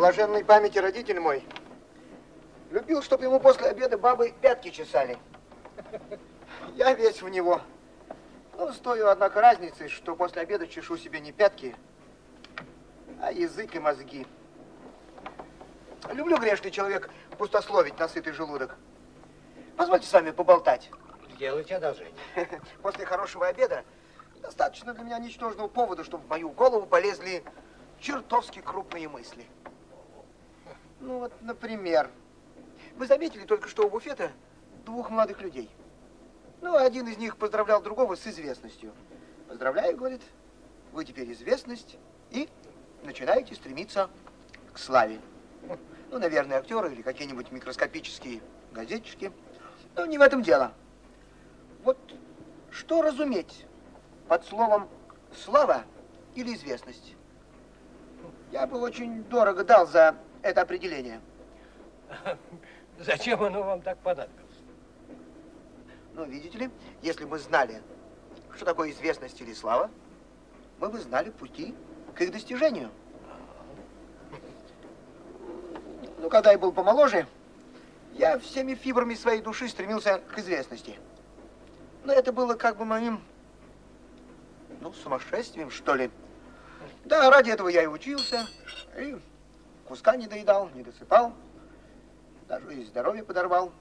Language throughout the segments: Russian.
Блаженной памяти родитель мой любил, чтобы ему после обеда бабы пятки чесали. Я весь в него. Ну, стою, однако, разницей, что после обеда чешу себе не пятки, а язык и мозги. Люблю, грешный человек, пустословить на сытый желудок. Позвольте с вами поболтать. Сделайте одолжение. После хорошего обеда достаточно для меня ничтожного повода, чтобы в мою голову полезли чертовски крупные мысли. Ну вот, например, вы заметили только что у буфета двух молодых людей. Ну, один из них поздравлял другого с известностью. Поздравляю, говорит, вы теперь известность и начинаете стремиться к славе. Ну, наверное, актеры или какие-нибудь микроскопические газетчики. Ну, не в этом дело. Вот что разуметь под словом слава или известность? Я бы очень дорого дал за это определение. Зачем оно вам так понадобилось? Ну, видите ли, если бы знали, что такое известность или слава, мы бы знали пути к их достижению. Ну, когда я был помоложе, я всеми фибрами своей души стремился к известности. Но это было как бы моим, ну, сумасшествием, что ли. Да, ради этого я и учился, и куска не доедал, не досыпал, даже и здоровье подорвал.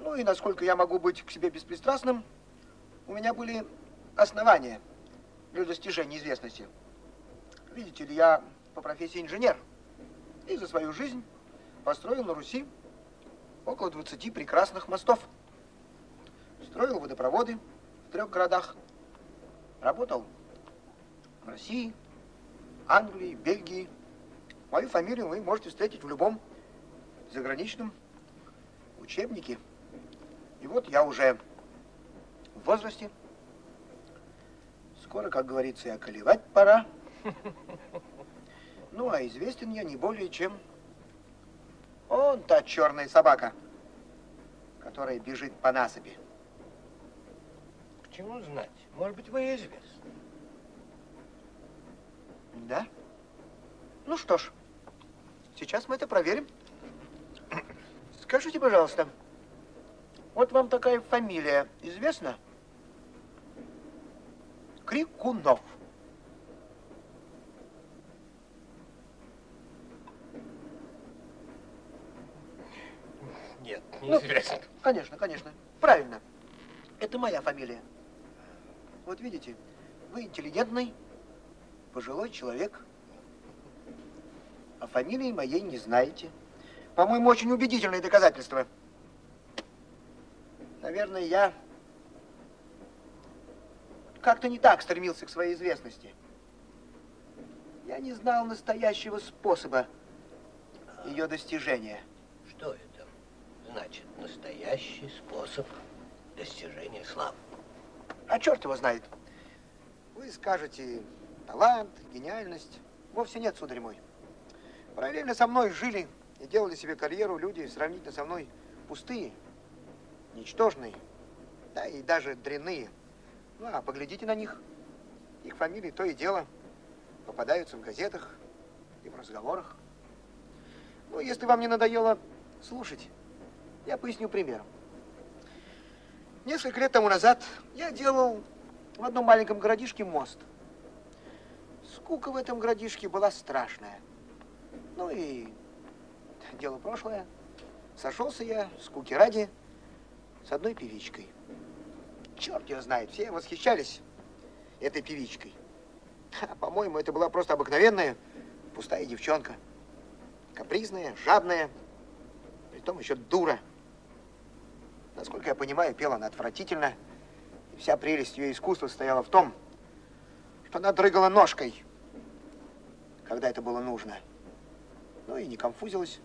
Ну и насколько я могу быть к себе беспристрастным, у меня были основания для достижения известности. Видите ли, я по профессии инженер. И за свою жизнь построил на Руси около 20 прекрасных мостов. Строил водопроводы в трех городах. Работал в России, Англии, Бельгии. Мою фамилию вы можете встретить в любом заграничном учебнике. И вот я уже в возрасте. Скоро, как говорится, и околевать пора. Ну, а известен я не более чем он та черная собака, которая бежит по насыпи. К чему знать? Может быть, вы известны. Да? Ну что ж, сейчас мы это проверим. Скажите, пожалуйста, вот вам такая фамилия известна? Крикунов. Нет, Ну, неизвестно. Конечно, конечно. Правильно. Это моя фамилия. Вот видите, вы интеллигентный, пожилой человек, а фамилии моей не знаете. По-моему, очень убедительные доказательства. Наверное, я как-то не так стремился к своей известности. Я не знал настоящего способа ее достижения. Что это значит? Настоящий способ достижения славы. А черт его знает. Вы скажете, талант, гениальность. Вовсе нет, сударь мой. Параллельно со мной жили и делали себе карьеру люди сравнительно со мной пустые, ничтожные, да и даже дрянные. Ну, а поглядите на них. Их фамилии то и дело попадаются в газетах и в разговорах. Ну, если вам не надоело слушать, я поясню примером. Несколько лет тому назад я делал в одном маленьком городишке мост. Скука в этом городишке была страшная. Ну и дело прошлое. Сошелся я, скуки ради, с одной певичкой. Черт ее знает, все восхищались этой певичкой. А, по-моему, это была просто обыкновенная пустая девчонка. Капризная, жадная, притом еще дура. Насколько я понимаю, пела она отвратительно. И вся прелесть ее искусства состояла в том, что она дрыгала ножкой, когда это было нужно. Ну и не конфузилась,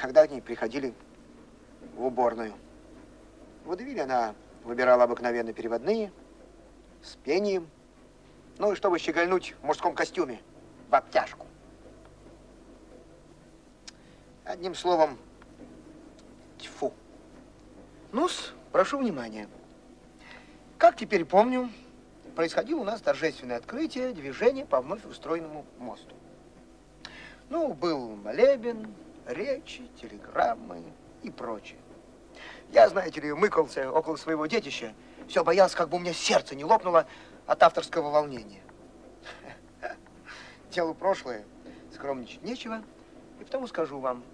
когда ней приходили в уборную. В водевиле она выбирала обыкновенно переводные, с пением, ну и чтобы щегольнуть в мужском костюме, в обтяжку. Одним словом, тьфу. Ну-с, прошу внимания. Как теперь помню, происходило у нас торжественное открытие движения по вновь устроенному мосту. Ну, был молебен, речи, телеграммы и прочее. Я, знаете ли, мыкался около своего детища, все боялся, как бы у меня сердце не лопнуло от авторского волнения. Дело прошлое, скромничать нечего, и потому скажу вам,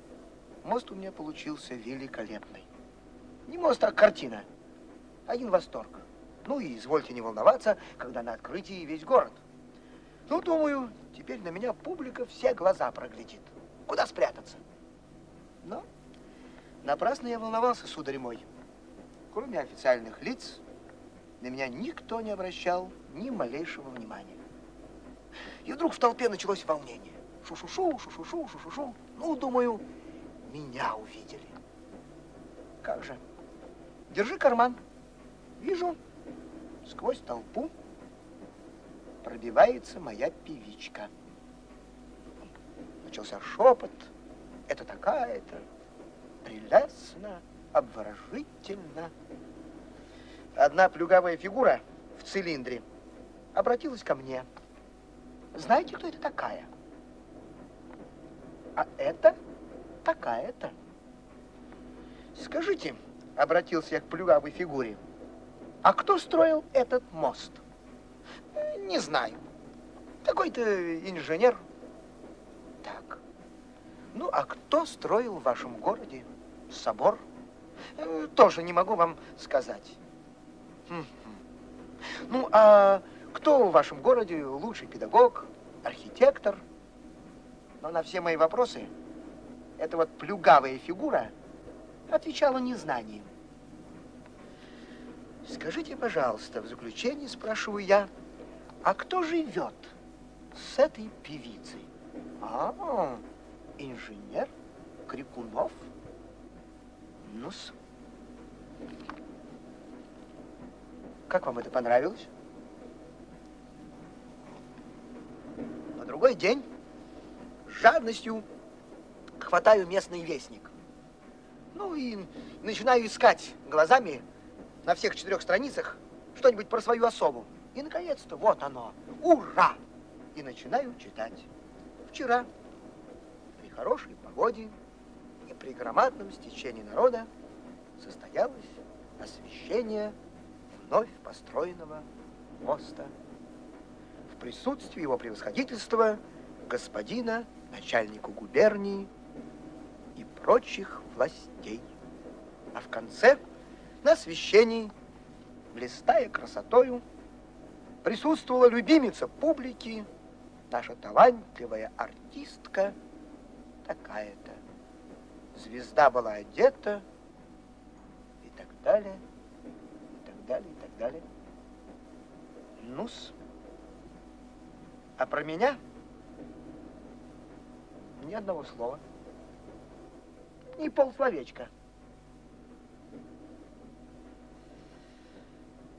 мост у меня получился великолепный. Не мост, а картина. Один восторг. Ну и извольте не волноваться, когда на открытии весь город. Ну, думаю, теперь на меня публика все глаза проглядит. Куда спрятаться? Но напрасно я волновался, сударь мой. Кроме официальных лиц, на меня никто не обращал ни малейшего внимания. И вдруг в толпе началось волнение. Шу-шу-шу, шу-шу-шу, шу-шу-шу. Ну, думаю, меня увидели. Как же? Держи карман. Вижу, сквозь толпу пробивается моя певичка. Начался шепот. Это такая-то. Прелестно, обворожительно. Одна плюгавая фигура в цилиндре обратилась ко мне. Знаете, кто это такая? А это такая-то. Скажите, обратился я к плюгавой фигуре, а кто строил этот мост? Не знаю. Какой-то инженер. Так. Ну, а кто строил в вашем городе собор? Э, тоже не могу вам сказать. Ну, а кто в вашем городе лучший педагог, архитектор? Но на все мои вопросы эта вот плюгавая фигура отвечала незнанием. Скажите, пожалуйста, в заключение спрашиваю я, а кто живет с этой певицей? А, инженер Крикунов? Ну-с. Как вам это понравилось? На другой день с жадностью хватаю местный вестник. Ну и начинаю искать глазами на всех четырех страницах что-нибудь про свою особу. И, наконец-то, вот оно. Ура! И начинаю читать. Вчера, при хорошей погоде и при громадном стечении народа, состоялось освещение вновь построенного моста. В присутствии его превосходительства господина начальнику губернии и прочих властей. А в конце на освещении, блистая красотою, присутствовала любимица публики, наша талантливая артистка такая-то. Звезда была одета и так далее, и так далее, и так далее. Нус. А про меня ни одного слова. Ни полсловечка.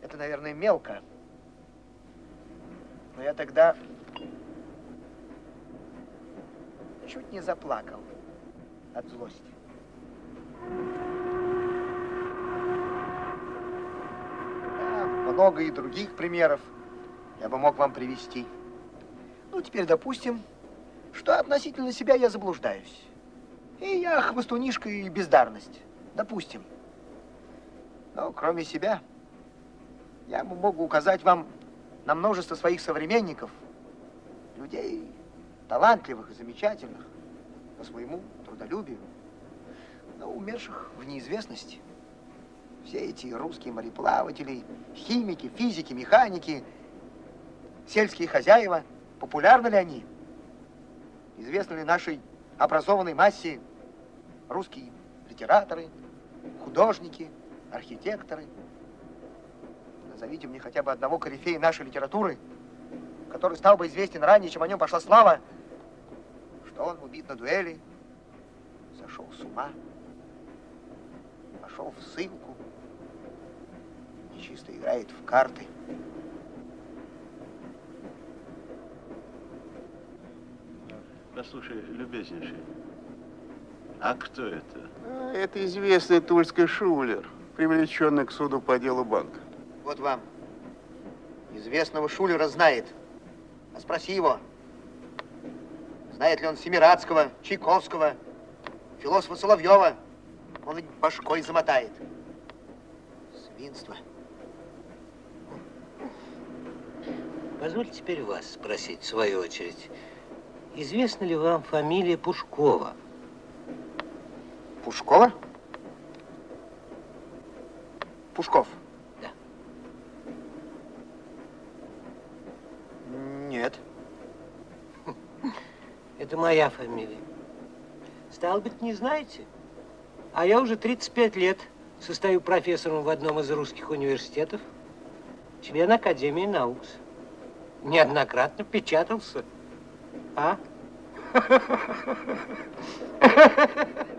Это, наверное, мелко. Но я тогда чуть не заплакал от злости. Да, много и других примеров я бы мог вам привести. Ну, теперь допустим, что относительно себя я заблуждаюсь. И я хвостунишка и бездарность. Допустим. Но кроме себя, я могу указать вам на множество своих современников, людей талантливых и замечательных по своему трудолюбию, но умерших в неизвестности. Все эти русские мореплаватели, химики, физики, механики, сельские хозяева, популярны ли они? Известны ли нашей образованной массе русские литераторы, художники, архитекторы? Назовите мне хотя бы одного корифея нашей литературы, который стал бы известен ранее, чем о нем пошла слава, что он убит на дуэли, сошел с ума, пошел в ссылку, нечисто играет в карты. Послушай, любезнейший, а кто это? А, Это известный тульский шулер, привлеченный к суду по делу банка. Вот вам. Известного шулера знает. А спроси его. Знает ли он Семирадского, Чайковского, философа Соловьева? Он ведь башкой замотает. Свинство. Позвольте теперь вас спросить, в свою очередь. Известна ли вам фамилия Пушкова? Пушкова? Пушков? Да. Нет. Это моя фамилия. Стало быть, не знаете? А я уже 35 лет состою профессором в одном из русских университетов, член Академии наук. Неоднократно печатался. А?